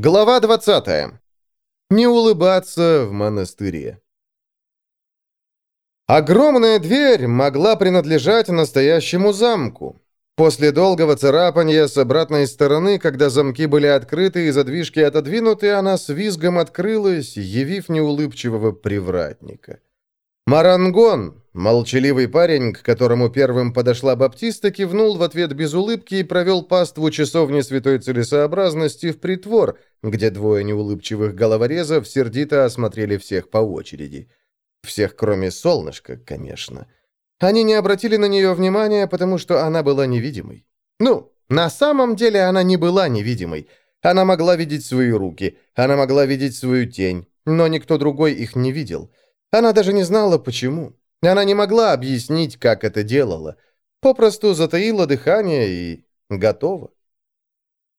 Глава 20. Не улыбаться в монастыре. Огромная дверь могла принадлежать настоящему замку. После долгого царапания с обратной стороны, когда замки были открыты и задвижки отодвинуты, она с визгом открылась, явив неулыбчивого привратника. Марангон, молчаливый парень, к которому первым подошла Баптиста, кивнул в ответ без улыбки и провел паству часовни святой целесообразности в притвор, где двое неулыбчивых головорезов сердито осмотрели всех по очереди. Всех, кроме солнышка, конечно. Они не обратили на нее внимания, потому что она была невидимой. Ну, на самом деле она не была невидимой. Она могла видеть свои руки, она могла видеть свою тень, но никто другой их не видел. Она даже не знала, почему. Она не могла объяснить, как это делала. Попросту затаила дыхание и готова.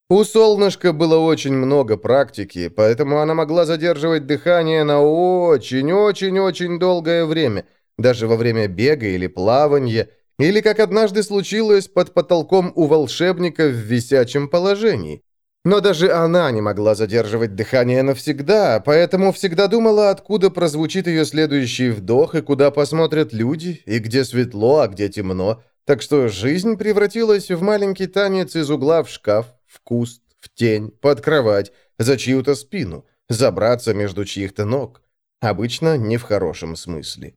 У солнышка было очень много практики, поэтому она могла задерживать дыхание на очень-очень-очень долгое время, даже во время бега или плавания, или, как однажды случилось, под потолком у волшебника в висячем положении. Но даже она не могла задерживать дыхание навсегда, поэтому всегда думала, откуда прозвучит ее следующий вдох, и куда посмотрят люди, и где светло, а где темно. Так что жизнь превратилась в маленький танец из угла в шкаф, в куст, в тень, под кровать, за чью-то спину, забраться между чьих-то ног. Обычно не в хорошем смысле.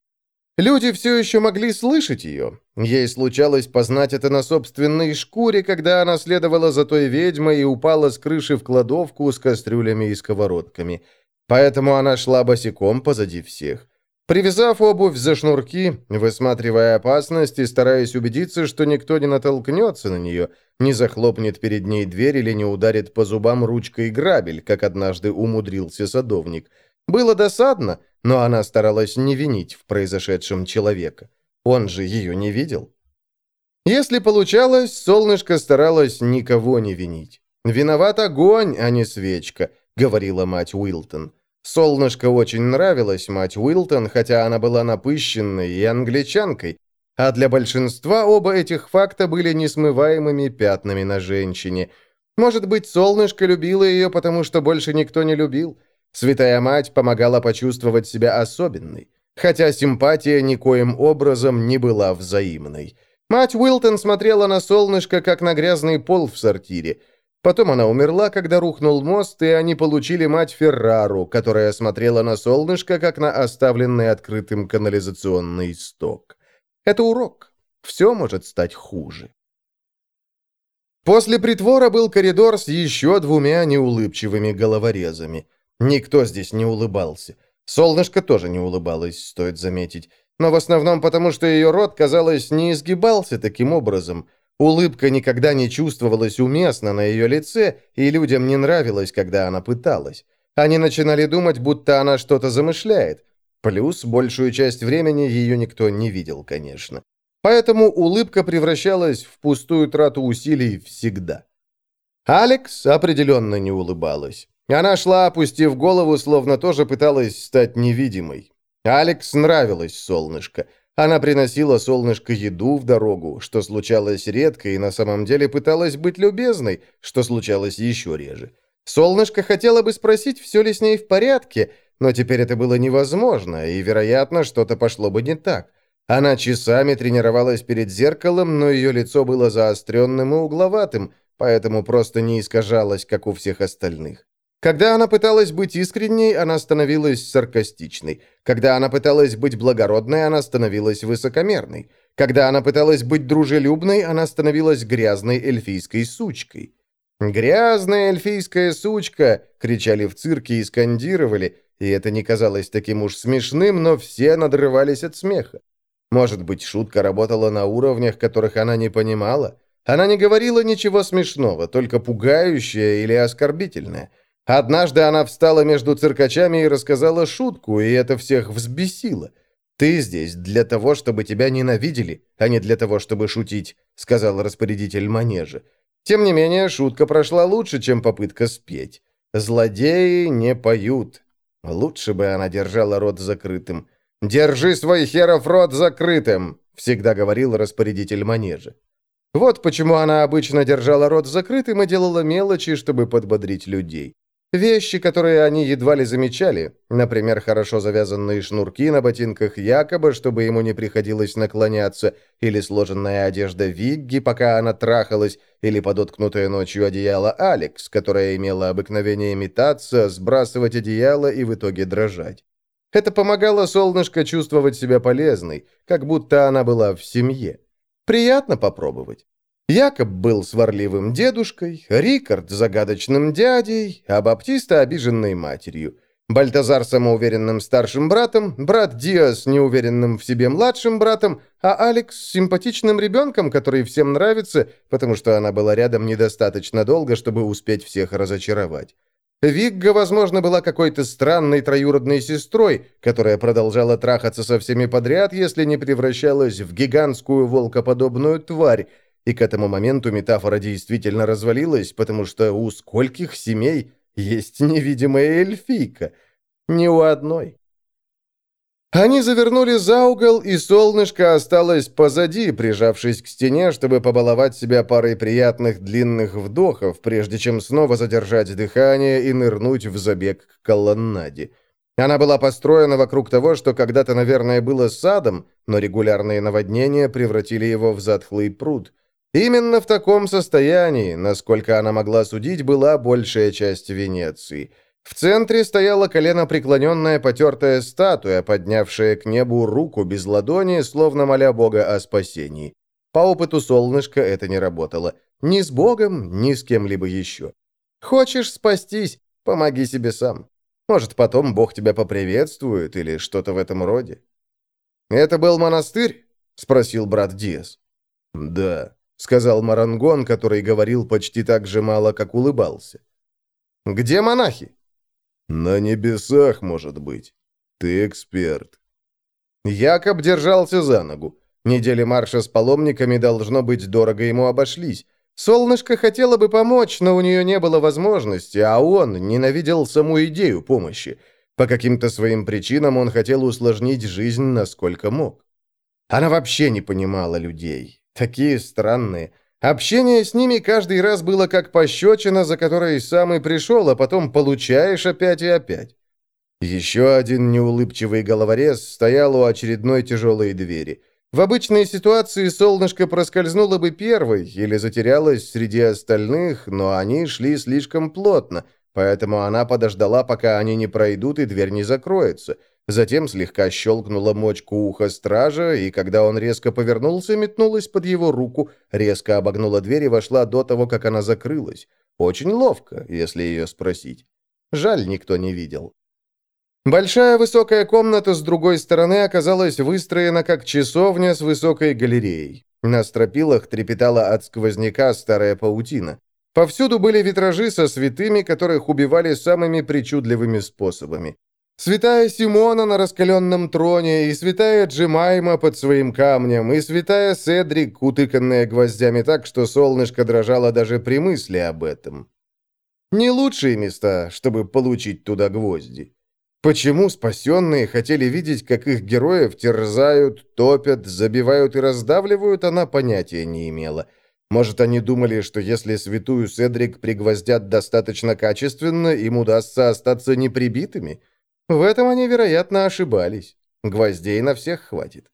Люди все еще могли слышать ее. Ей случалось познать это на собственной шкуре, когда она следовала за той ведьмой и упала с крыши в кладовку с кастрюлями и сковородками. Поэтому она шла босиком позади всех. Привязав обувь за шнурки, высматривая опасность и стараясь убедиться, что никто не натолкнется на нее, не захлопнет перед ней дверь или не ударит по зубам ручкой грабель, как однажды умудрился садовник – было досадно, но она старалась не винить в произошедшем человека. Он же ее не видел. Если получалось, солнышко старалось никого не винить. «Виноват огонь, а не свечка», — говорила мать Уилтон. Солнышко очень нравилось мать Уилтон, хотя она была напыщенной и англичанкой, а для большинства оба этих факта были несмываемыми пятнами на женщине. Может быть, солнышко любило ее, потому что больше никто не любил. Святая Мать помогала почувствовать себя особенной, хотя симпатия никоим образом не была взаимной. Мать Уилтон смотрела на солнышко, как на грязный пол в сортире. Потом она умерла, когда рухнул мост, и они получили мать Феррару, которая смотрела на солнышко, как на оставленный открытым канализационный сток. Это урок. Все может стать хуже. После притвора был коридор с еще двумя неулыбчивыми головорезами. Никто здесь не улыбался. Солнышко тоже не улыбалось, стоит заметить. Но в основном потому, что ее рот, казалось, не изгибался таким образом. Улыбка никогда не чувствовалась уместно на ее лице, и людям не нравилось, когда она пыталась. Они начинали думать, будто она что-то замышляет. Плюс, большую часть времени ее никто не видел, конечно. Поэтому улыбка превращалась в пустую трату усилий всегда. Алекс определенно не улыбалась. Она шла, опустив голову, словно тоже пыталась стать невидимой. Алекс нравилось солнышко. Она приносила солнышко еду в дорогу, что случалось редко, и на самом деле пыталась быть любезной, что случалось еще реже. Солнышко хотела бы спросить, все ли с ней в порядке, но теперь это было невозможно, и, вероятно, что-то пошло бы не так. Она часами тренировалась перед зеркалом, но ее лицо было заостренным и угловатым, поэтому просто не искажалось, как у всех остальных. Когда она пыталась быть искренней, она становилась саркастичной. Когда она пыталась быть благородной, она становилась высокомерной. Когда она пыталась быть дружелюбной, она становилась грязной эльфийской сучкой. «Грязная эльфийская сучка!» — кричали в цирке и скандировали, и это не казалось таким уж смешным, но все надрывались от смеха. Может быть, шутка работала на уровнях, которых она не понимала? Она не говорила ничего смешного, только пугающее или оскорбительное — Однажды она встала между циркачами и рассказала шутку, и это всех взбесило. «Ты здесь для того, чтобы тебя ненавидели, а не для того, чтобы шутить», — сказал распорядитель манежа. Тем не менее, шутка прошла лучше, чем попытка спеть. «Злодеи не поют». Лучше бы она держала рот закрытым. «Держи свой херов рот закрытым», — всегда говорил распорядитель манежа. Вот почему она обычно держала рот закрытым и делала мелочи, чтобы подбодрить людей. Вещи, которые они едва ли замечали, например, хорошо завязанные шнурки на ботинках якобы, чтобы ему не приходилось наклоняться, или сложенная одежда Вигги, пока она трахалась, или подоткнутое ночью одеяло Алекс, которая имела обыкновение метаться, сбрасывать одеяло и в итоге дрожать. Это помогало солнышко чувствовать себя полезной, как будто она была в семье. Приятно попробовать. Якоб был сварливым дедушкой, Рикард – загадочным дядей, а Баптиста – обиженной матерью. Бальтазар – самоуверенным старшим братом, брат Диас – неуверенным в себе младшим братом, а Алекс – симпатичным ребенком, который всем нравится, потому что она была рядом недостаточно долго, чтобы успеть всех разочаровать. Вигга, возможно, была какой-то странной троюродной сестрой, которая продолжала трахаться со всеми подряд, если не превращалась в гигантскую волкоподобную тварь, и к этому моменту метафора действительно развалилась, потому что у скольких семей есть невидимая эльфийка? Ни у одной. Они завернули за угол, и солнышко осталось позади, прижавшись к стене, чтобы побаловать себя парой приятных длинных вдохов, прежде чем снова задержать дыхание и нырнуть в забег к колоннаде. Она была построена вокруг того, что когда-то, наверное, было садом, но регулярные наводнения превратили его в затхлый пруд. Именно в таком состоянии, насколько она могла судить, была большая часть Венеции – в центре стояла колено преклоненная потертая статуя, поднявшая к небу руку без ладони, словно моля Бога о спасении. По опыту солнышка это не работало. Ни с Богом, ни с кем-либо еще. Хочешь спастись, помоги себе сам. Может, потом Бог тебя поприветствует или что-то в этом роде. «Это был монастырь?» — спросил брат Диас. «Да», — сказал Марангон, который говорил почти так же мало, как улыбался. «Где монахи?» «На небесах, может быть. Ты эксперт». Якоб держался за ногу. Недели марша с паломниками, должно быть, дорого ему обошлись. Солнышко хотело бы помочь, но у нее не было возможности, а он ненавидел саму идею помощи. По каким-то своим причинам он хотел усложнить жизнь, насколько мог. Она вообще не понимала людей. Такие странные. Общение с ними каждый раз было как пощечина, за которой сам и пришел, а потом получаешь опять и опять. Еще один неулыбчивый головорез стоял у очередной тяжелой двери. В обычной ситуации солнышко проскользнуло бы первой или затерялось среди остальных, но они шли слишком плотно, поэтому она подождала, пока они не пройдут и дверь не закроется – Затем слегка щелкнула мочку уха стража, и когда он резко повернулся, метнулась под его руку, резко обогнула дверь и вошла до того, как она закрылась. Очень ловко, если ее спросить. Жаль, никто не видел. Большая высокая комната с другой стороны оказалась выстроена как часовня с высокой галереей. На стропилах трепетала от сквозняка старая паутина. Повсюду были витражи со святыми, которых убивали самыми причудливыми способами. Святая Симона на раскаленном троне, и святая Джемайма под своим камнем, и святая Седрик, утыканная гвоздями так, что солнышко дрожало даже при мысли об этом. Не лучшие места, чтобы получить туда гвозди. Почему спасенные хотели видеть, как их героев терзают, топят, забивают и раздавливают, она понятия не имела. Может, они думали, что если святую Седрик пригвоздят достаточно качественно, им удастся остаться неприбитыми? В этом они, вероятно, ошибались. Гвоздей на всех хватит.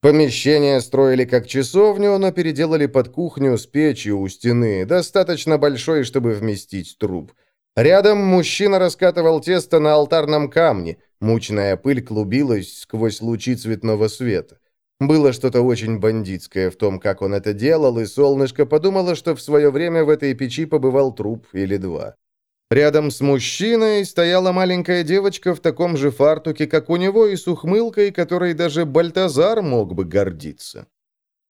Помещение строили как часовню, но переделали под кухню с печью у стены, достаточно большой, чтобы вместить труп. Рядом мужчина раскатывал тесто на алтарном камне, мучная пыль клубилась сквозь лучи цветного света. Было что-то очень бандитское в том, как он это делал, и солнышко подумало, что в свое время в этой печи побывал труп или два. Рядом с мужчиной стояла маленькая девочка в таком же фартуке, как у него, и с ухмылкой, которой даже Бальтазар мог бы гордиться.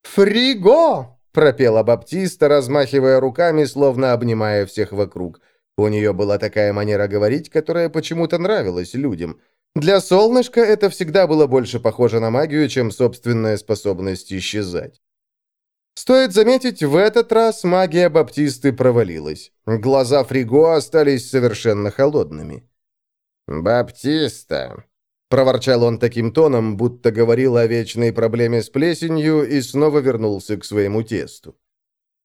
«Фриго!» — пропела Баптиста, размахивая руками, словно обнимая всех вокруг. У нее была такая манера говорить, которая почему-то нравилась людям. Для солнышка это всегда было больше похоже на магию, чем собственная способность исчезать. Стоит заметить, в этот раз магия Баптисты провалилась. Глаза Фриго остались совершенно холодными. «Баптиста», — проворчал он таким тоном, будто говорил о вечной проблеме с плесенью и снова вернулся к своему тесту.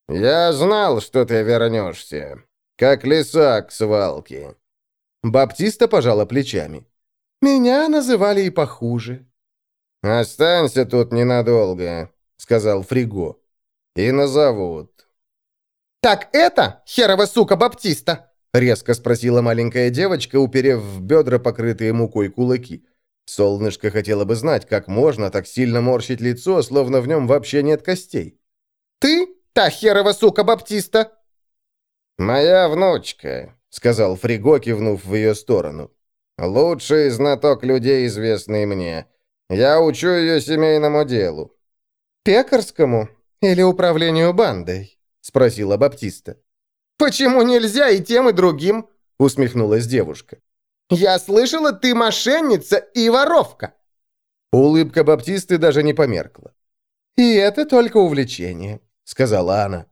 «Я знал, что ты вернешься. как лиса к свалке». Баптиста пожала плечами. «Меня называли и похуже». «Останься тут ненадолго», — сказал Фриго. «И назовут». «Так это херова сука Баптиста?» — резко спросила маленькая девочка, уперев в бедра, покрытые мукой кулаки. Солнышко хотело бы знать, как можно так сильно морщить лицо, словно в нем вообще нет костей. «Ты та херова сука Баптиста?» «Моя внучка», — сказал Фриго, кивнув в ее сторону. «Лучший знаток людей, известный мне. Я учу ее семейному делу». «Пекарскому? Или управлению бандой?» — спросила Баптиста. «Почему нельзя и тем, и другим?» — усмехнулась девушка. «Я слышала, ты мошенница и воровка!» Улыбка Баптисты даже не померкла. «И это только увлечение», — сказала она.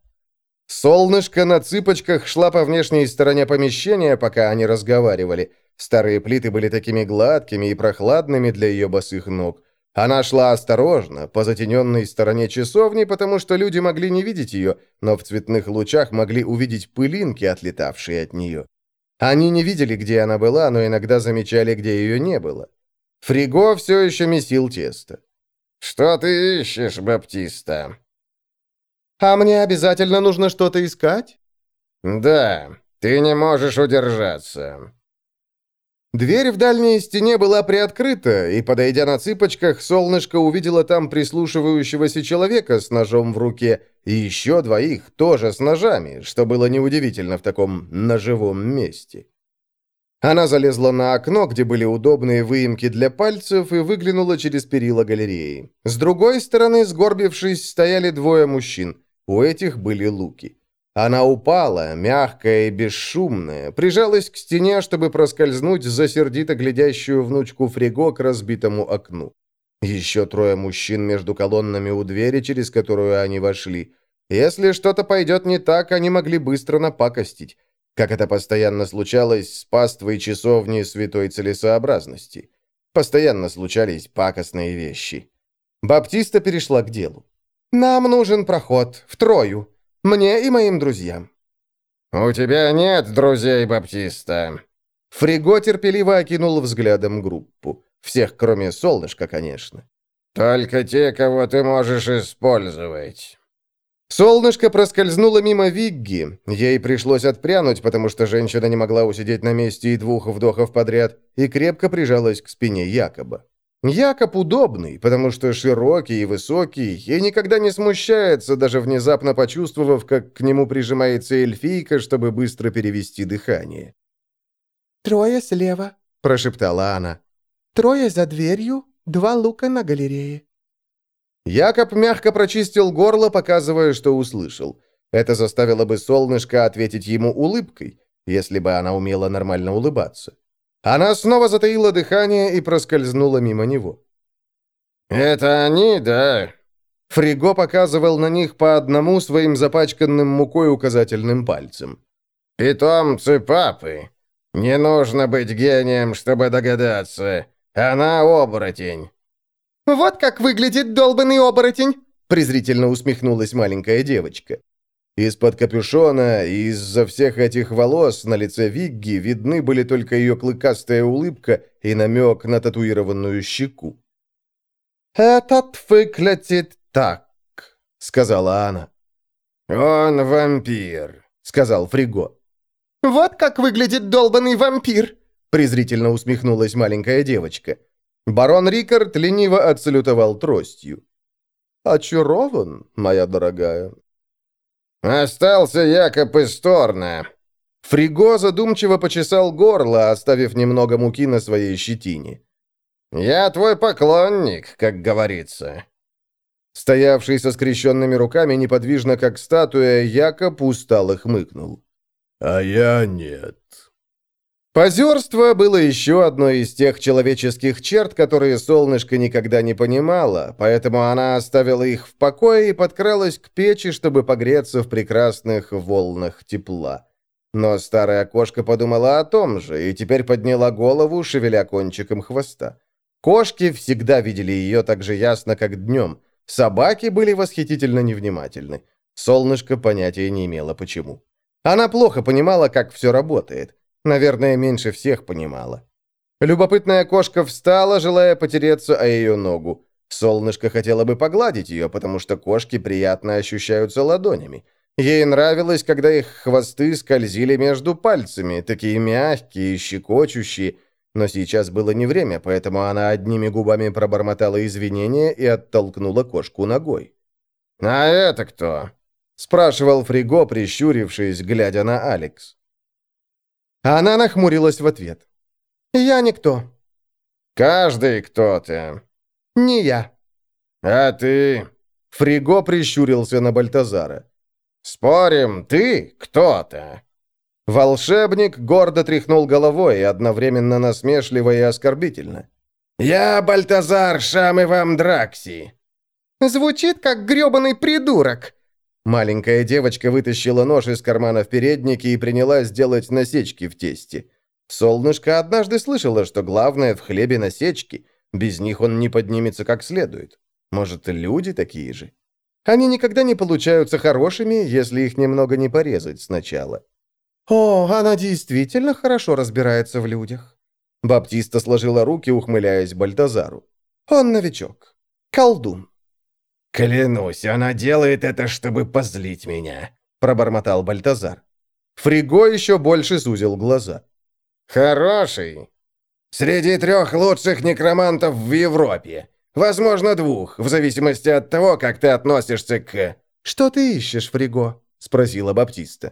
Солнышко на цыпочках шла по внешней стороне помещения, пока они разговаривали. Старые плиты были такими гладкими и прохладными для ее босых ног. Она шла осторожно, по затененной стороне часовни, потому что люди могли не видеть ее, но в цветных лучах могли увидеть пылинки, отлетавшие от нее. Они не видели, где она была, но иногда замечали, где ее не было. Фриго все еще месил тесто. «Что ты ищешь, Баптиста?» «А мне обязательно нужно что-то искать?» «Да, ты не можешь удержаться». Дверь в дальней стене была приоткрыта, и, подойдя на цыпочках, солнышко увидело там прислушивающегося человека с ножом в руке и еще двоих, тоже с ножами, что было неудивительно в таком ножевом месте. Она залезла на окно, где были удобные выемки для пальцев, и выглянула через перила галереи. С другой стороны, сгорбившись, стояли двое мужчин. У этих были луки. Она упала, мягкая и бесшумная, прижалась к стене, чтобы проскользнуть за сердито глядящую внучку Фриго к разбитому окну. Еще трое мужчин между колоннами у двери, через которую они вошли. Если что-то пойдет не так, они могли быстро напакостить, как это постоянно случалось с паствой часовни святой целесообразности. Постоянно случались пакостные вещи. Баптиста перешла к делу. «Нам нужен проход, в Трою. Мне и моим друзьям». «У тебя нет друзей, Баптиста». Фриго терпеливо окинул взглядом группу. Всех, кроме солнышка, конечно. «Только те, кого ты можешь использовать». Солнышко проскользнуло мимо Вигги. Ей пришлось отпрянуть, потому что женщина не могла усидеть на месте и двух вдохов подряд, и крепко прижалась к спине Якоба. Якоб удобный, потому что широкий и высокий, и никогда не смущается, даже внезапно почувствовав, как к нему прижимается эльфийка, чтобы быстро перевести дыхание. «Трое слева», — прошептала она. «Трое за дверью, два лука на галерее». Якоб мягко прочистил горло, показывая, что услышал. Это заставило бы солнышко ответить ему улыбкой, если бы она умела нормально улыбаться. Она снова затаила дыхание и проскользнула мимо него. «Это они, да?» Фриго показывал на них по одному своим запачканным мукой указательным пальцем. «Питомцы папы. Не нужно быть гением, чтобы догадаться. Она оборотень». «Вот как выглядит долбанный оборотень!» презрительно усмехнулась маленькая девочка. Из-под капюшона и из-за всех этих волос на лице Вигги видны были только ее клыкастая улыбка и намек на татуированную щеку. «Этот выглядит так», — сказала она. «Он вампир», — сказал Фриго. «Вот как выглядит долбанный вампир», — презрительно усмехнулась маленькая девочка. Барон Рикард лениво отсалютовал тростью. «Очарован, моя дорогая. «Остался Якоб из Торна». Фриго задумчиво почесал горло, оставив немного муки на своей щетине. «Я твой поклонник, как говорится». Стоявший со скрещенными руками неподвижно, как статуя, Якоб устало хмыкнул. «А я нет». Позерство было еще одной из тех человеческих черт, которые солнышко никогда не понимала, поэтому она оставила их в покое и подкралась к печи, чтобы погреться в прекрасных волнах тепла. Но старая кошка подумала о том же и теперь подняла голову, шевеля кончиком хвоста. Кошки всегда видели ее так же ясно, как днем. Собаки были восхитительно невнимательны. Солнышко понятия не имело почему. Она плохо понимала, как все работает. Наверное, меньше всех понимала. Любопытная кошка встала, желая потереться о ее ногу. Солнышко хотело бы погладить ее, потому что кошки приятно ощущаются ладонями. Ей нравилось, когда их хвосты скользили между пальцами, такие мягкие щекочущие, но сейчас было не время, поэтому она одними губами пробормотала извинения и оттолкнула кошку ногой. «А это кто?» — спрашивал Фриго, прищурившись, глядя на Алекс. Она нахмурилась в ответ. «Я никто». «Каждый кто-то». «Не я». «А ты?» Фриго прищурился на Бальтазара. «Спорим, ты кто-то?» Волшебник гордо тряхнул головой, одновременно насмешливо и оскорбительно. «Я Бальтазар Шам вам Дракси». «Звучит как грёбаный придурок», Маленькая девочка вытащила нож из кармана в переднике и принялась делать насечки в тесте. Солнышко однажды слышала, что главное в хлебе насечки. Без них он не поднимется как следует. Может, люди такие же? Они никогда не получаются хорошими, если их немного не порезать сначала. О, она действительно хорошо разбирается в людях. Баптиста сложила руки, ухмыляясь Бальтазару. Он новичок. Колдун. «Клянусь, она делает это, чтобы позлить меня», — пробормотал Бальтазар. Фриго еще больше сузил глаза. «Хороший. Среди трех лучших некромантов в Европе. Возможно, двух, в зависимости от того, как ты относишься к...» «Что ты ищешь, Фриго?» — спросила Баптиста.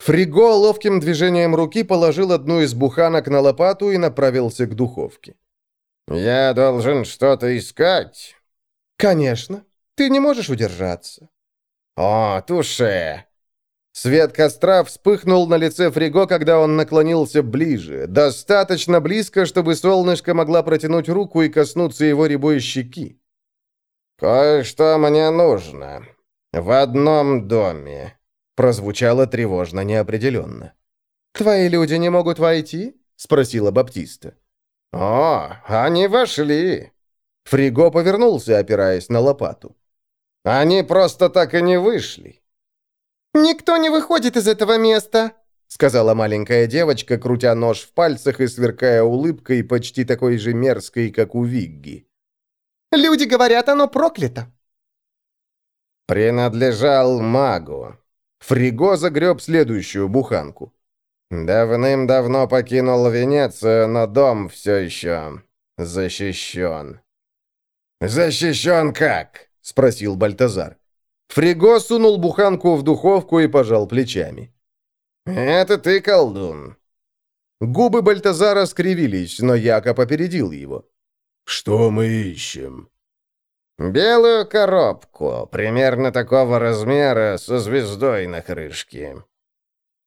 Фриго ловким движением руки положил одну из буханок на лопату и направился к духовке. «Я должен что-то искать?» «Конечно. Ты не можешь удержаться». «О, туше!» Свет костра вспыхнул на лице Фриго, когда он наклонился ближе, достаточно близко, чтобы солнышко могла протянуть руку и коснуться его рябой щеки. «Кое-что мне нужно. В одном доме», — прозвучало тревожно неопределенно. «Твои люди не могут войти?» — спросила Баптиста. «О, они вошли!» Фриго повернулся, опираясь на лопату. Они просто так и не вышли». «Никто не выходит из этого места», — сказала маленькая девочка, крутя нож в пальцах и сверкая улыбкой, почти такой же мерзкой, как у Вигги. «Люди говорят, оно проклято». «Принадлежал магу». Фриго загреб следующую буханку. «Давным-давно покинул Венецию, но дом все еще защищен». «Защищен как?» — спросил Бальтазар. Фриго сунул буханку в духовку и пожал плечами. «Это ты, колдун». Губы Бальтазара скривились, но Якоб опередил его. «Что мы ищем?» «Белую коробку, примерно такого размера, со звездой на крышке».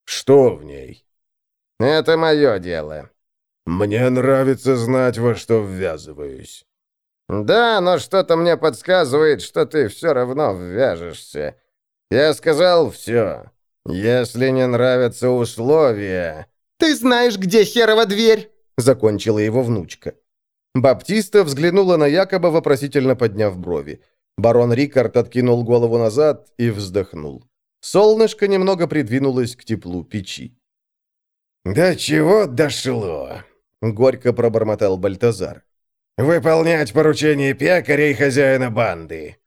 «Что в ней?» «Это мое дело». «Мне нравится знать, во что ввязываюсь». «Да, но что-то мне подсказывает, что ты все равно ввяжешься. Я сказал все. Если не нравятся условия...» «Ты знаешь, где херова дверь?» — закончила его внучка. Баптиста взглянула на Якоба, вопросительно подняв брови. Барон Рикард откинул голову назад и вздохнул. Солнышко немного придвинулось к теплу печи. «Да чего дошло?» — горько пробормотал Бальтазар. Выполнять поручения пекаря и хозяина банды».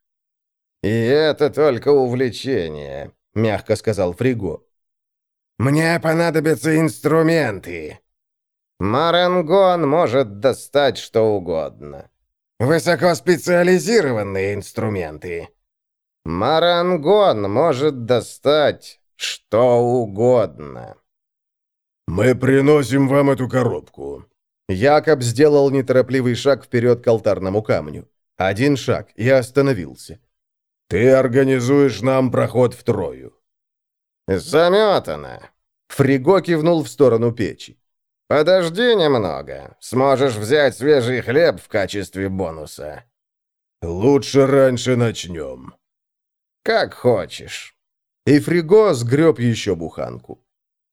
«И это только увлечение», — мягко сказал Фриго. «Мне понадобятся инструменты». «Марангон может достать что угодно». «Высокоспециализированные инструменты». «Марангон может достать что угодно». «Мы приносим вам эту коробку», Якоб сделал неторопливый шаг вперед к алтарному камню. Один шаг и остановился. «Ты организуешь нам проход в Трою». «Заметано!» Фриго кивнул в сторону печи. «Подожди немного. Сможешь взять свежий хлеб в качестве бонуса». «Лучше раньше начнем». «Как хочешь». И Фриго сгреб еще буханку.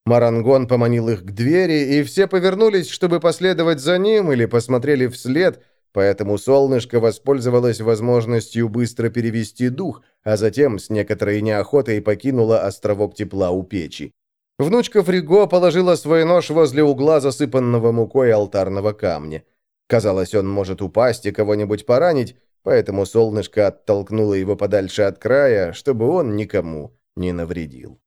Марангон поманил их к двери, и все повернулись, чтобы последовать за ним или посмотрели вслед, поэтому солнышко воспользовалось возможностью быстро перевести дух, а затем с некоторой неохотой покинуло островок тепла у печи. Внучка Фриго положила свой нож возле угла засыпанного мукой алтарного камня. Казалось, он может упасть и кого-нибудь поранить, поэтому солнышко оттолкнуло его подальше от края, чтобы он никому не навредил.